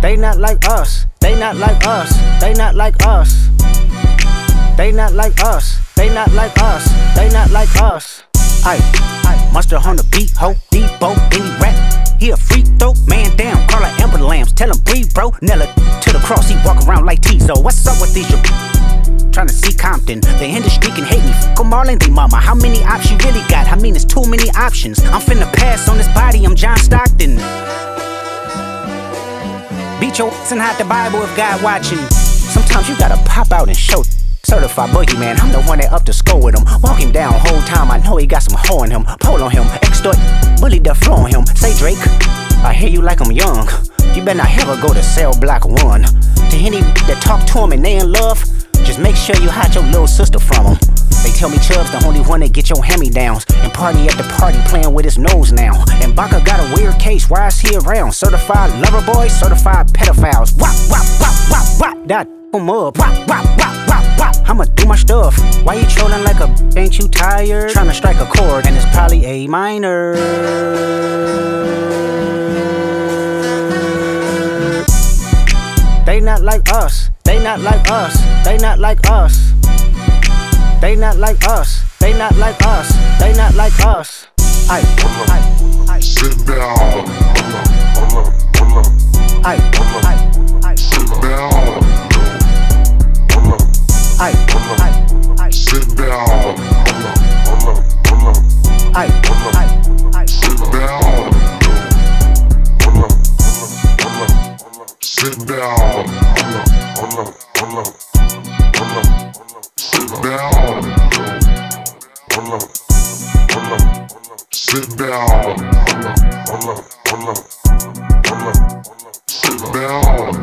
They not like us. They not like us. They not like us. They not like us. They not like us. They not like us. Ay, ay. Mustard on the beat, ho, Debo, any rap. He a freak though, man down, call Amber Lambs, tell him breathe, bro. Nella to the cross, he walk around like Tizo. What's up with these? Tryna see Compton, the industry can hate me. Fuck 'em all and they mama. How many options you really got? I mean, it's too many options. I'm finna pass on this body, I'm John Stockton. Beat your ass and hide the Bible if God watching. Sometimes you gotta pop out and show. Certified boogeyman, I'm the one that up to score with him. Walk him down whole time, I know he got some hoe in him. Pull on him, extort, bully the flow on him. Say Drake, I hear you like I'm young. You better not ever go to cell block one. To any that talk to him and they in love, just make sure you hide your little sister from him. They tell me Chubb's the only one that get your hand me downs. And party at the party playing with his nose now. And Baka got a weird case, why is he around? Certified lover boys, certified pedophiles. Wop, wop, wop, wop, wop. That him up. Wop, wop, wop. I'ma do my stuff. Why you trolling like a ain't you tired? Tryna strike a chord, and it's probably A minor. They not like us. They not like us. They not like us. They not like us. They not like us. They not like us. Ay, ay, Sit down. Sit down. Sit down. Sit down.